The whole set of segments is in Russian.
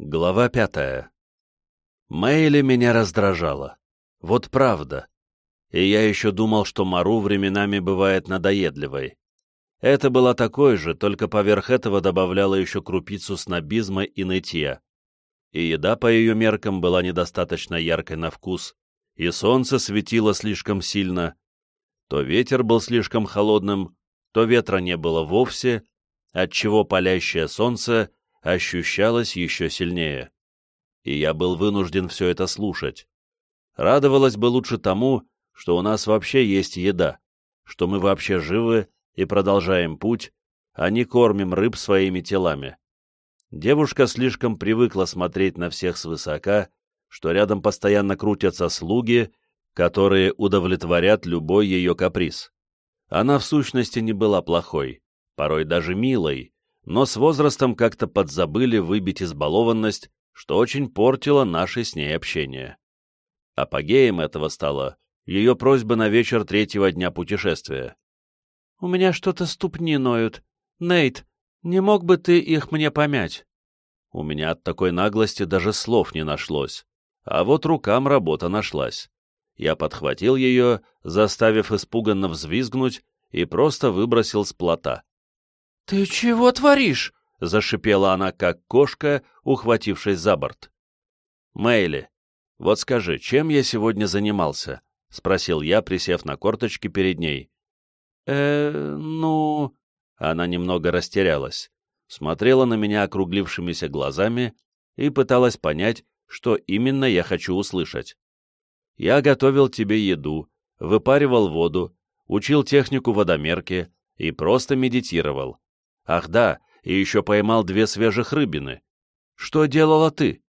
Глава пятая. Мэйли меня раздражала. Вот правда. И я еще думал, что Мару временами бывает надоедливой. Это была такой же, только поверх этого добавляла еще крупицу снобизма и нытья. И еда по ее меркам была недостаточно яркой на вкус, и солнце светило слишком сильно. То ветер был слишком холодным, то ветра не было вовсе, отчего палящее солнце ощущалось еще сильнее. И я был вынужден все это слушать. Радовалась бы лучше тому, что у нас вообще есть еда, что мы вообще живы и продолжаем путь, а не кормим рыб своими телами. Девушка слишком привыкла смотреть на всех свысока, что рядом постоянно крутятся слуги, которые удовлетворят любой ее каприз. Она в сущности не была плохой, порой даже милой, но с возрастом как-то подзабыли выбить избалованность, что очень портило наше с ней общение. Апогеем этого стало ее просьба на вечер третьего дня путешествия. «У меня что-то ступни ноют. Нейт, не мог бы ты их мне помять?» У меня от такой наглости даже слов не нашлось, а вот рукам работа нашлась. Я подхватил ее, заставив испуганно взвизгнуть, и просто выбросил с плота. «Ты чего творишь?» — зашипела она, как кошка, ухватившись за борт. «Мэйли, вот скажи, чем я сегодня занимался?» — спросил я, присев на корточки перед ней. э ну...» Она немного растерялась, смотрела на меня округлившимися глазами и пыталась понять, что именно я хочу услышать. «Я готовил тебе еду, выпаривал воду, учил технику водомерки и просто медитировал. Ах да, и еще поймал две свежих рыбины. Что делала ты?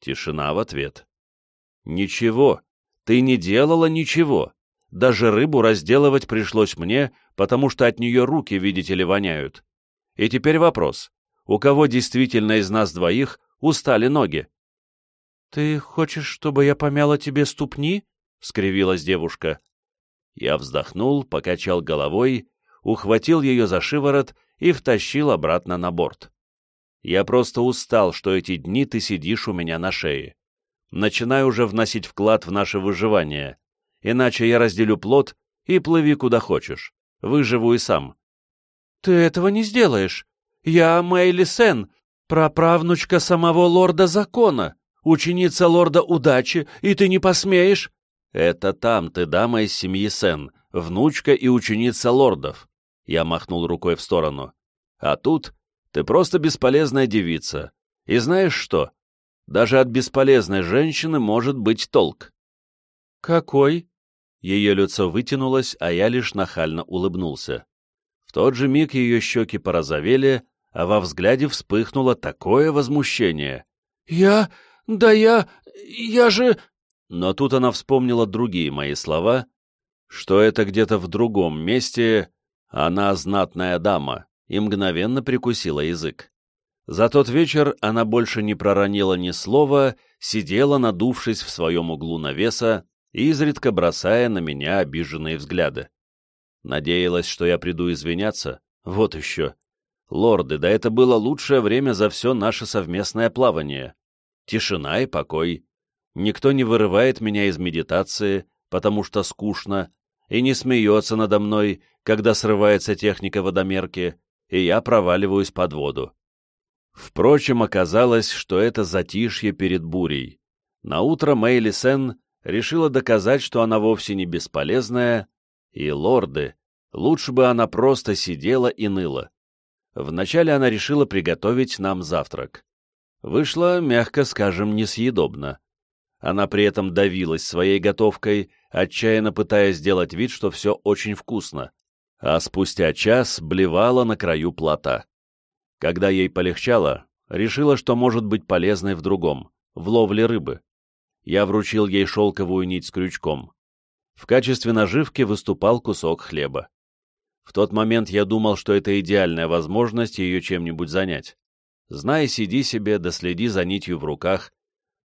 Тишина в ответ. Ничего, ты не делала ничего. Даже рыбу разделывать пришлось мне, потому что от нее руки, видите ли, воняют. И теперь вопрос. У кого действительно из нас двоих устали ноги? — Ты хочешь, чтобы я помяла тебе ступни? — скривилась девушка. Я вздохнул, покачал головой, ухватил ее за шиворот и втащил обратно на борт. Я просто устал, что эти дни ты сидишь у меня на шее. Начинай уже вносить вклад в наше выживание, иначе я разделю плод и плыви куда хочешь. Выживу и сам. Ты этого не сделаешь. Я Мэйли Сен, праправнучка самого лорда закона, ученица лорда удачи, и ты не посмеешь. Это там ты дама из семьи Сен, внучка и ученица лордов. Я махнул рукой в сторону. А тут ты просто бесполезная девица. И знаешь что? Даже от бесполезной женщины может быть толк. Какой? Ее лицо вытянулось, а я лишь нахально улыбнулся. В тот же миг ее щеки порозовели, а во взгляде вспыхнуло такое возмущение. «Я... да я... я же...» Но тут она вспомнила другие мои слова, что это где-то в другом месте она знатная дама, и мгновенно прикусила язык. За тот вечер она больше не проронила ни слова, сидела, надувшись в своем углу навеса, изредка бросая на меня обиженные взгляды. Надеялась, что я приду извиняться? Вот еще. Лорды, да это было лучшее время за все наше совместное плавание. Тишина и покой. Никто не вырывает меня из медитации, потому что скучно, и не смеется надо мной, когда срывается техника водомерки, и я проваливаюсь под воду. Впрочем, оказалось, что это затишье перед бурей. Наутро Мэйли Сен решила доказать, что она вовсе не бесполезная, и, лорды, лучше бы она просто сидела и ныла. Вначале она решила приготовить нам завтрак. Вышло, мягко скажем, несъедобно. Она при этом давилась своей готовкой, отчаянно пытаясь сделать вид, что все очень вкусно, а спустя час блевала на краю плота. Когда ей полегчало, решила, что может быть полезной в другом, в ловле рыбы. Я вручил ей шелковую нить с крючком. В качестве наживки выступал кусок хлеба. В тот момент я думал, что это идеальная возможность ее чем-нибудь занять. Знай, сиди себе, да следи за нитью в руках,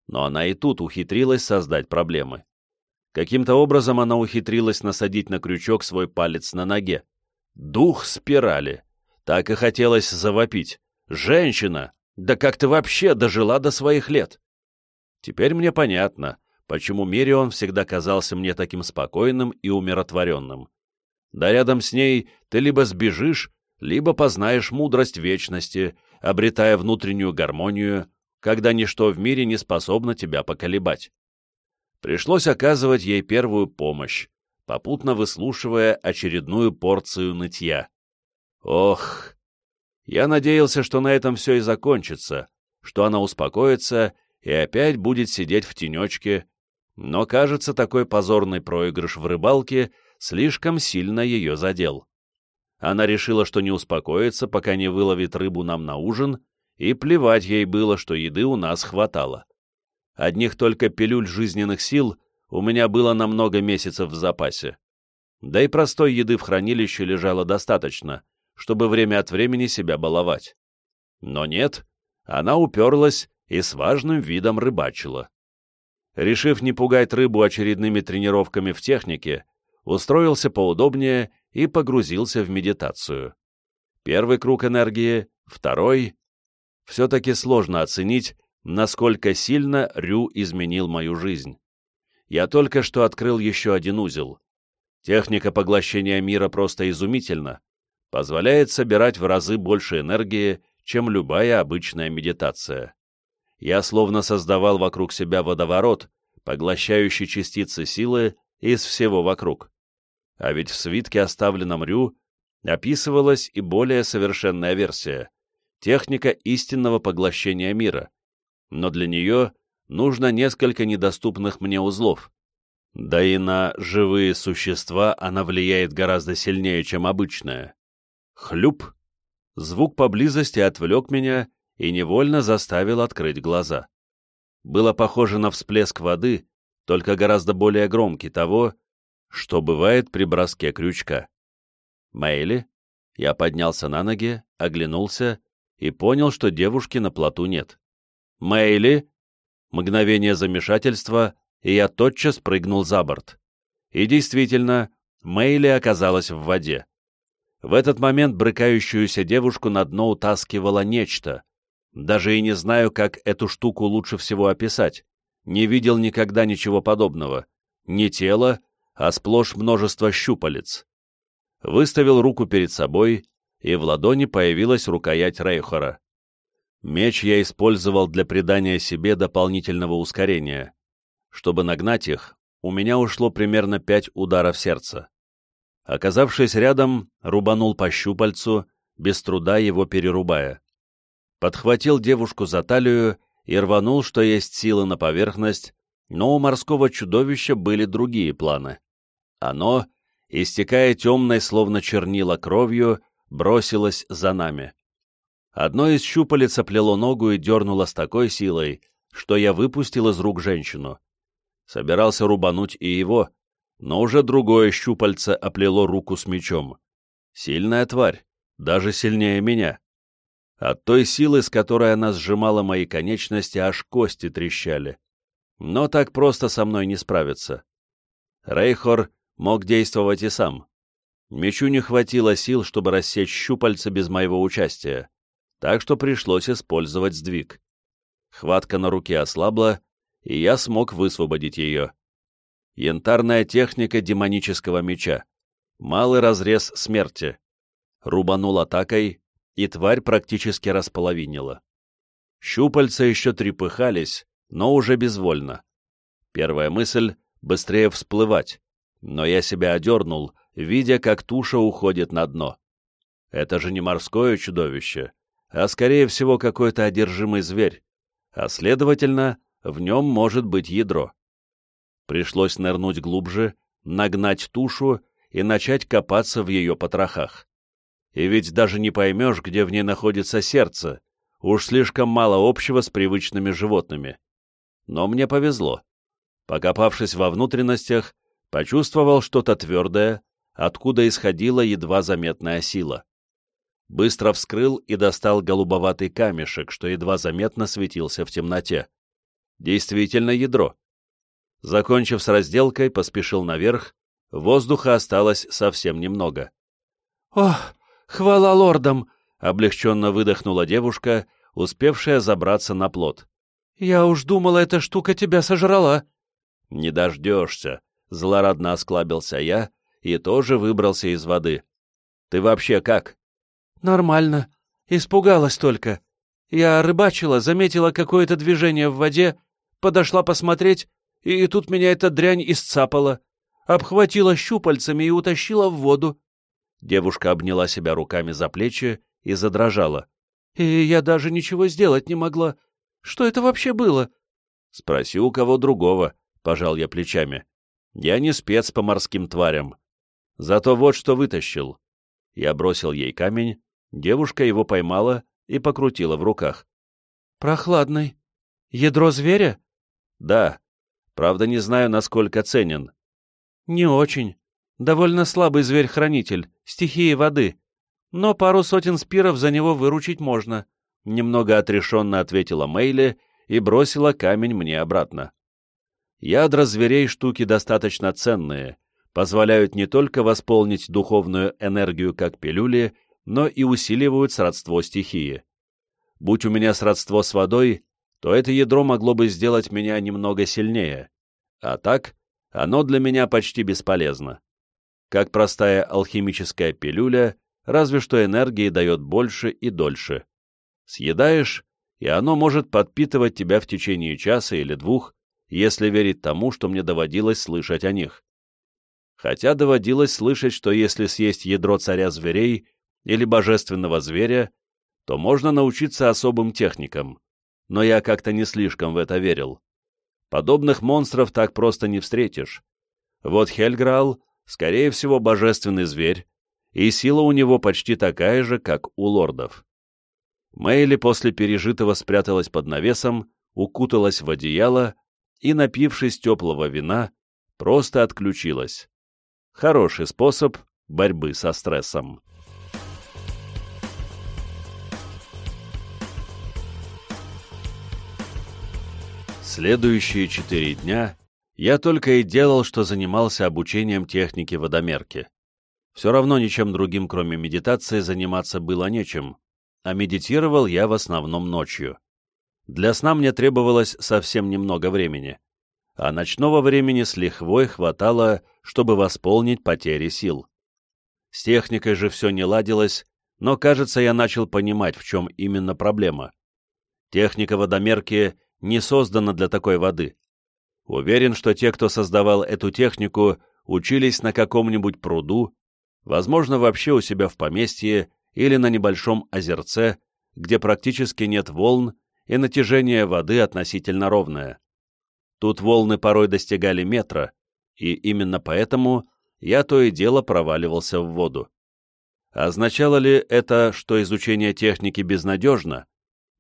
но она и тут ухитрилась создать проблемы. Каким-то образом она ухитрилась насадить на крючок свой палец на ноге. Дух спирали. Так и хотелось завопить. «Женщина! Да как ты вообще дожила до своих лет? Теперь мне понятно, почему Мирион всегда казался мне таким спокойным и умиротворенным. Да рядом с ней ты либо сбежишь, либо познаешь мудрость вечности, обретая внутреннюю гармонию, когда ничто в мире не способно тебя поколебать. Пришлось оказывать ей первую помощь, попутно выслушивая очередную порцию нытья. Ох! Я надеялся, что на этом все и закончится, что она успокоится и опять будет сидеть в тенечке, но, кажется, такой позорный проигрыш в рыбалке слишком сильно ее задел. Она решила, что не успокоится, пока не выловит рыбу нам на ужин, и плевать ей было, что еды у нас хватало. Одних только пилюль жизненных сил у меня было на много месяцев в запасе. Да и простой еды в хранилище лежало достаточно, чтобы время от времени себя баловать. Но нет, она уперлась и с важным видом рыбачила. Решив не пугать рыбу очередными тренировками в технике, устроился поудобнее и погрузился в медитацию. Первый круг энергии, второй. Все-таки сложно оценить, насколько сильно Рю изменил мою жизнь. Я только что открыл еще один узел. Техника поглощения мира просто изумительна, позволяет собирать в разы больше энергии, чем любая обычная медитация я словно создавал вокруг себя водоворот, поглощающий частицы силы из всего вокруг. А ведь в свитке, оставленном Рю, описывалась и более совершенная версия — техника истинного поглощения мира. Но для нее нужно несколько недоступных мне узлов. Да и на живые существа она влияет гораздо сильнее, чем обычная. Хлюп! Звук поблизости отвлек меня, и невольно заставил открыть глаза. Было похоже на всплеск воды, только гораздо более громкий того, что бывает при броске крючка. «Мэйли?» Я поднялся на ноги, оглянулся и понял, что девушки на плоту нет. «Мэйли?» Мгновение замешательства, и я тотчас прыгнул за борт. И действительно, Мэйли оказалась в воде. В этот момент брыкающуюся девушку на дно утаскивало нечто, даже и не знаю, как эту штуку лучше всего описать. Не видел никогда ничего подобного. Не тело, а сплошь множество щупалец. Выставил руку перед собой, и в ладони появилась рукоять Рейхора. Меч я использовал для придания себе дополнительного ускорения. Чтобы нагнать их, у меня ушло примерно пять ударов сердца. Оказавшись рядом, рубанул по щупальцу, без труда его перерубая подхватил девушку за талию и рванул, что есть силы на поверхность, но у морского чудовища были другие планы. Оно, истекая темной, словно чернила кровью, бросилось за нами. Одно из щупалец оплело ногу и дернуло с такой силой, что я выпустил из рук женщину. Собирался рубануть и его, но уже другое щупальце оплело руку с мечом. Сильная тварь, даже сильнее меня. От той силы, с которой она сжимала мои конечности, аж кости трещали. Но так просто со мной не справиться. Рейхор мог действовать и сам. Мечу не хватило сил, чтобы рассечь щупальца без моего участия, так что пришлось использовать сдвиг. Хватка на руке ослабла, и я смог высвободить ее. Янтарная техника демонического меча. Малый разрез смерти. Рубанул атакой, и тварь практически располовинила. Щупальца еще трепыхались, но уже безвольно. Первая мысль — быстрее всплывать, но я себя одернул, видя, как туша уходит на дно. Это же не морское чудовище, а, скорее всего, какой-то одержимый зверь, а, следовательно, в нем может быть ядро. Пришлось нырнуть глубже, нагнать тушу и начать копаться в ее потрохах. И ведь даже не поймешь, где в ней находится сердце. Уж слишком мало общего с привычными животными. Но мне повезло. Покопавшись во внутренностях, почувствовал что-то твердое, откуда исходила едва заметная сила. Быстро вскрыл и достал голубоватый камешек, что едва заметно светился в темноте. Действительно ядро. Закончив с разделкой, поспешил наверх, воздуха осталось совсем немного. «Ох, «Хвала лордам!» — облегченно выдохнула девушка, успевшая забраться на плот. «Я уж думала, эта штука тебя сожрала». «Не дождешься», — злорадно осклабился я и тоже выбрался из воды. «Ты вообще как?» «Нормально. Испугалась только. Я рыбачила, заметила какое-то движение в воде, подошла посмотреть, и тут меня эта дрянь исцапала, обхватила щупальцами и утащила в воду. Девушка обняла себя руками за плечи и задрожала. И я даже ничего сделать не могла. Что это вообще было? Спроси у кого другого, пожал я плечами. Я не спец по морским тварям. Зато вот что вытащил. Я бросил ей камень, девушка его поймала и покрутила в руках. Прохладный. Ядро зверя? Да. Правда, не знаю, насколько ценен. Не очень. Довольно слабый зверь-хранитель, стихии воды. Но пару сотен спиров за него выручить можно. Немного отрешенно ответила Мейли и бросила камень мне обратно. Ядра зверей штуки достаточно ценные, позволяют не только восполнить духовную энергию как пилюли, но и усиливают сродство стихии. Будь у меня сродство с водой, то это ядро могло бы сделать меня немного сильнее. А так, оно для меня почти бесполезно. Как простая алхимическая пилюля, разве что энергии дает больше и дольше. Съедаешь, и оно может подпитывать тебя в течение часа или двух, если верить тому, что мне доводилось слышать о них. Хотя доводилось слышать, что если съесть ядро царя зверей или божественного зверя, то можно научиться особым техникам, но я как-то не слишком в это верил. Подобных монстров так просто не встретишь. Вот Хельграл, скорее всего, божественный зверь, и сила у него почти такая же, как у лордов. Мэйли после пережитого спряталась под навесом, укуталась в одеяло и, напившись теплого вина, просто отключилась. Хороший способ борьбы со стрессом. Следующие четыре дня я только и делал, что занимался обучением техники водомерки. Все равно ничем другим, кроме медитации, заниматься было нечем, а медитировал я в основном ночью. Для сна мне требовалось совсем немного времени, а ночного времени с лихвой хватало, чтобы восполнить потери сил. С техникой же все не ладилось, но, кажется, я начал понимать, в чем именно проблема. Техника водомерки не создана для такой воды. Уверен, что те, кто создавал эту технику, учились на каком-нибудь пруду, возможно, вообще у себя в поместье или на небольшом озерце, где практически нет волн и натяжение воды относительно ровное. Тут волны порой достигали метра, и именно поэтому я то и дело проваливался в воду. Означало ли это, что изучение техники безнадежно?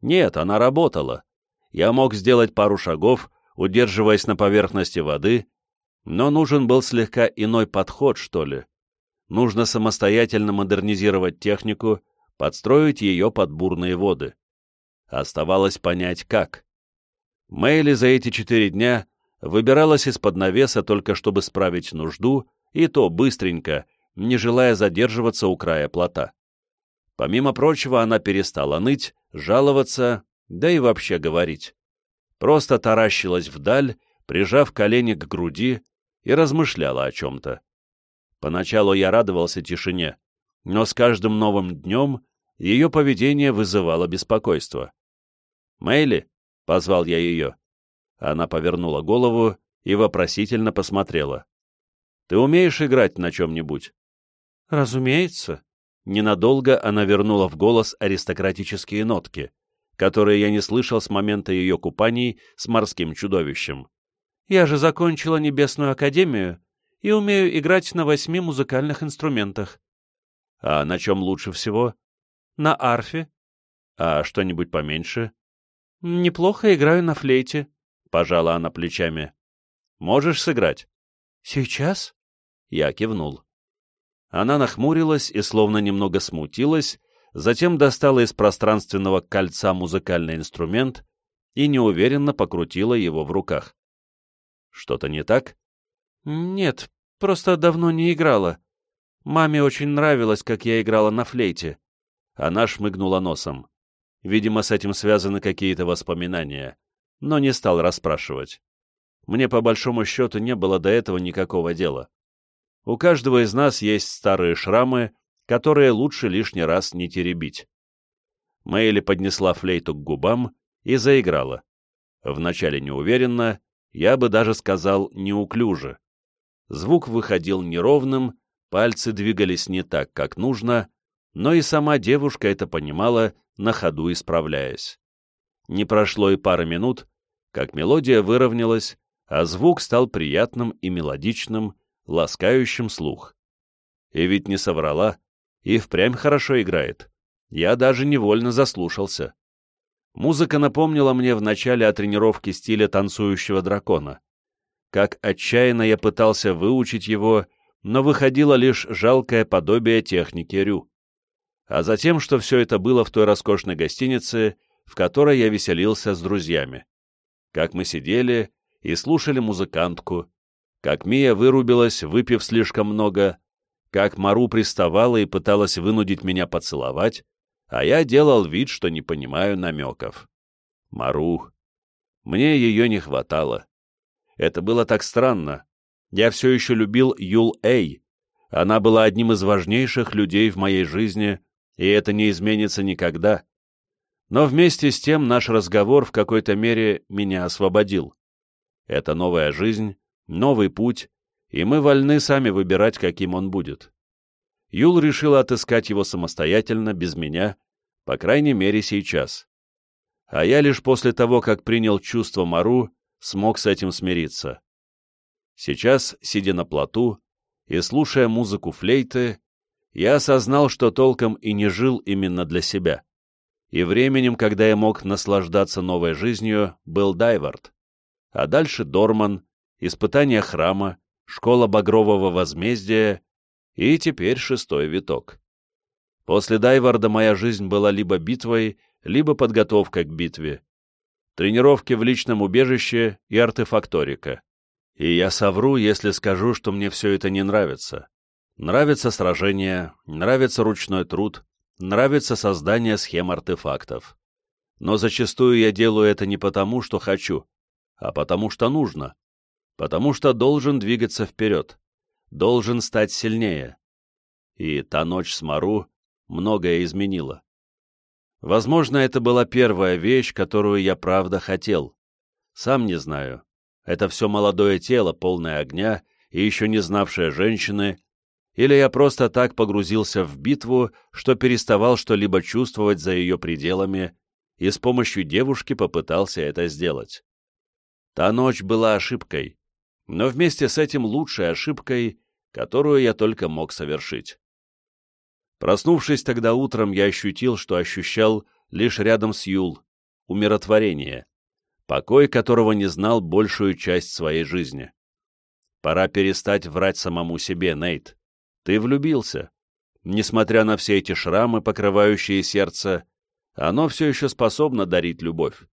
Нет, она работала. Я мог сделать пару шагов, удерживаясь на поверхности воды, но нужен был слегка иной подход, что ли. Нужно самостоятельно модернизировать технику, подстроить ее под бурные воды. Оставалось понять, как. Мэйли за эти четыре дня выбиралась из-под навеса только чтобы справить нужду, и то быстренько, не желая задерживаться у края плота. Помимо прочего, она перестала ныть, жаловаться, да и вообще говорить. Просто таращилась вдаль, прижав колени к груди, и размышляла о чем-то. Поначалу я радовался тишине, но с каждым новым днем ее поведение вызывало беспокойство. «Мэйли?» — позвал я ее. Она повернула голову и вопросительно посмотрела. «Ты умеешь играть на чем-нибудь?» «Разумеется». Ненадолго она вернула в голос аристократические нотки, которые я не слышал с момента ее купаний с морским чудовищем. «Я же закончила Небесную Академию и умею играть на восьми музыкальных инструментах». «А на чем лучше всего?» «На арфе». «А что-нибудь поменьше?» «Неплохо играю на флейте», — пожала она плечами. «Можешь сыграть?» «Сейчас?» Я кивнул. Она нахмурилась и словно немного смутилась, затем достала из пространственного кольца музыкальный инструмент и неуверенно покрутила его в руках. «Что-то не так?» «Нет, просто давно не играла. Маме очень нравилось, как я играла на флейте». Она шмыгнула носом. видимо, с этим связаны какие-то воспоминания, но не стал расспрашивать. Мне, по большому счету, не было до этого никакого дела. У каждого из нас есть старые шрамы, которые лучше лишний раз не теребить. Мэйли поднесла флейту к губам и заиграла. Вначале неуверенно, я бы даже сказал неуклюже. Звук выходил неровным, пальцы двигались не так, как нужно, но и сама девушка это понимала, на ходу исправляясь. Не прошло и пары минут, как мелодия выровнялась, а звук стал приятным и мелодичным, ласкающим слух. И ведь не соврала, и впрямь хорошо играет. Я даже невольно заслушался. Музыка напомнила мне в начале о тренировке стиля танцующего дракона. Как отчаянно я пытался выучить его, но выходило лишь жалкое подобие техники Рю. А затем, что все это было в той роскошной гостинице, в которой я веселился с друзьями. Как мы сидели и слушали музыкантку, как Мия вырубилась, выпив слишком много, как Мару приставала и пыталась вынудить меня поцеловать, а я делал вид, что не понимаю намеков. Мару. Мне ее не хватало. Это было так странно. Я все еще любил Юл Эй. Она была одним из важнейших людей в моей жизни, и это не изменится никогда. Но вместе с тем наш разговор в какой-то мере меня освободил. Это новая жизнь, новый путь, и мы вольны сами выбирать, каким он будет. Юл решил отыскать его самостоятельно, без меня, по крайней мере сейчас. А я лишь после того, как принял чувство Мару, смог с этим смириться. Сейчас, сидя на плоту и слушая музыку флейты, я осознал, что толком и не жил именно для себя. И временем, когда я мог наслаждаться новой жизнью, был Дайвард. А дальше Дорман, испытание храма, школа багрового возмездия и теперь шестой виток. После Дайварда моя жизнь была либо битвой, либо подготовкой к битве. Тренировки в личном убежище и артефакторика. И я совру, если скажу, что мне все это не нравится. Нравится сражение, нравится ручной труд, нравится создание схем артефактов. Но зачастую я делаю это не потому, что хочу, а потому что нужно потому что должен двигаться вперед, должен стать сильнее. И та ночь с Мару многое изменила. Возможно, это была первая вещь, которую я правда хотел. Сам не знаю. Это все молодое тело, полное огня и еще не знавшее женщины, или я просто так погрузился в битву, что переставал что-либо чувствовать за ее пределами, и с помощью девушки попытался это сделать. Та ночь была ошибкой, но вместе с этим лучшей ошибкой, которую я только мог совершить. Проснувшись тогда утром, я ощутил, что ощущал лишь рядом с Юл, умиротворение, покой которого не знал большую часть своей жизни. Пора перестать врать самому себе, Нейт. Ты влюбился. Несмотря на все эти шрамы, покрывающие сердце, оно все еще способно дарить любовь.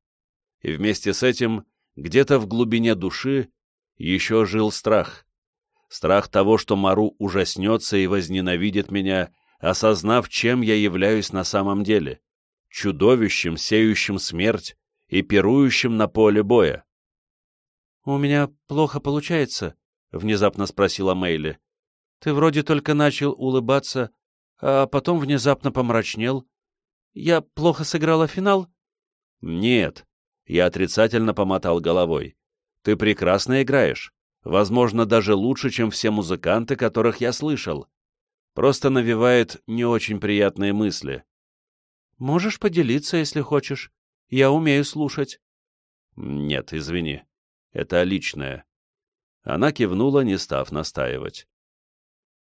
И вместе с этим, где-то в глубине души, еще жил страх. Страх того, что Мару ужаснется и возненавидит меня, осознав, чем я являюсь на самом деле — чудовищем, сеющим смерть и пирующим на поле боя. «У меня плохо получается», — внезапно спросила Мэйли. «Ты вроде только начал улыбаться, а потом внезапно помрачнел. Я плохо сыграла финал?» «Нет», — я отрицательно помотал головой. Ты прекрасно играешь, возможно, даже лучше, чем все музыканты, которых я слышал. Просто навевает не очень приятные мысли. Можешь поделиться, если хочешь. Я умею слушать. Нет, извини. Это личное. Она кивнула, не став настаивать.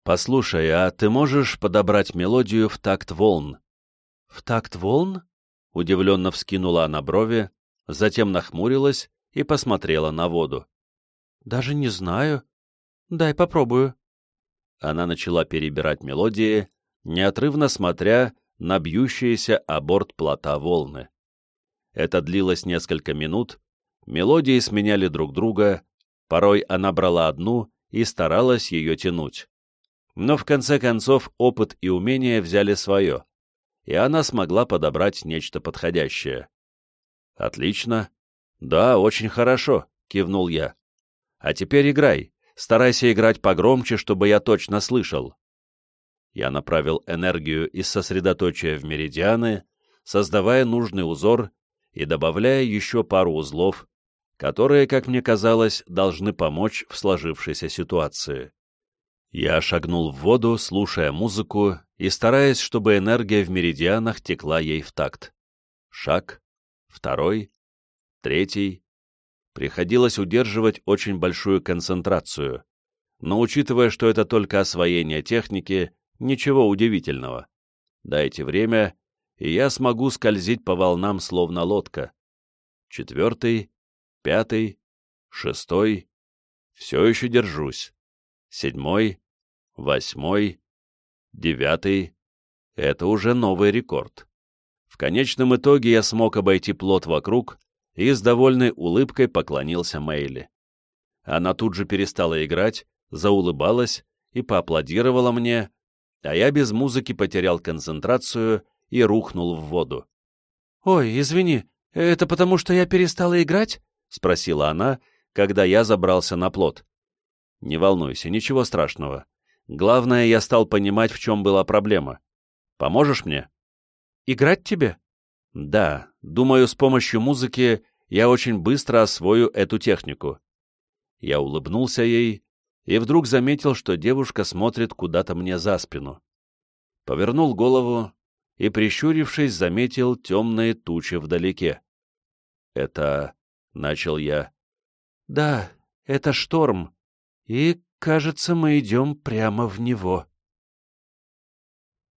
«Послушай, а ты можешь подобрать мелодию в такт волн?» «В такт волн?» — удивленно вскинула она брови, затем нахмурилась и посмотрела на воду. «Даже не знаю. Дай попробую». Она начала перебирать мелодии, неотрывно смотря на бьющиеся о борт плота волны. Это длилось несколько минут, мелодии сменяли друг друга, порой она брала одну и старалась ее тянуть. Но в конце концов опыт и умение взяли свое, и она смогла подобрать нечто подходящее. «Отлично. Да, очень хорошо», — кивнул я. «А теперь играй. Старайся играть погромче, чтобы я точно слышал». Я направил энергию из сосредоточия в меридианы, создавая нужный узор и добавляя еще пару узлов, которые, как мне казалось, должны помочь в сложившейся ситуации. Я шагнул в воду, слушая музыку и стараясь, чтобы энергия в меридианах текла ей в такт. Шаг, второй, третий. Приходилось удерживать очень большую концентрацию, но учитывая, что это только освоение техники, ничего удивительного. Дайте время, и я смогу скользить по волнам, словно лодка. Четвертый, пятый, шестой. Все еще держусь седьмой, восьмой, девятый. Это уже новый рекорд. В конечном итоге я смог обойти плот вокруг и с довольной улыбкой поклонился Мэйли. Она тут же перестала играть, заулыбалась и поаплодировала мне, а я без музыки потерял концентрацию и рухнул в воду. «Ой, извини, это потому, что я перестала играть?» — спросила она, когда я забрался на плот. Не волнуйся, ничего страшного. Главное, я стал понимать, в чем была проблема. Поможешь мне? Играть тебе? Да, думаю, с помощью музыки я очень быстро освою эту технику. Я улыбнулся ей и вдруг заметил, что девушка смотрит куда-то мне за спину. Повернул голову и, прищурившись, заметил темные тучи вдалеке. «Это...» — начал я. «Да, это шторм», и, кажется, мы идем прямо в него.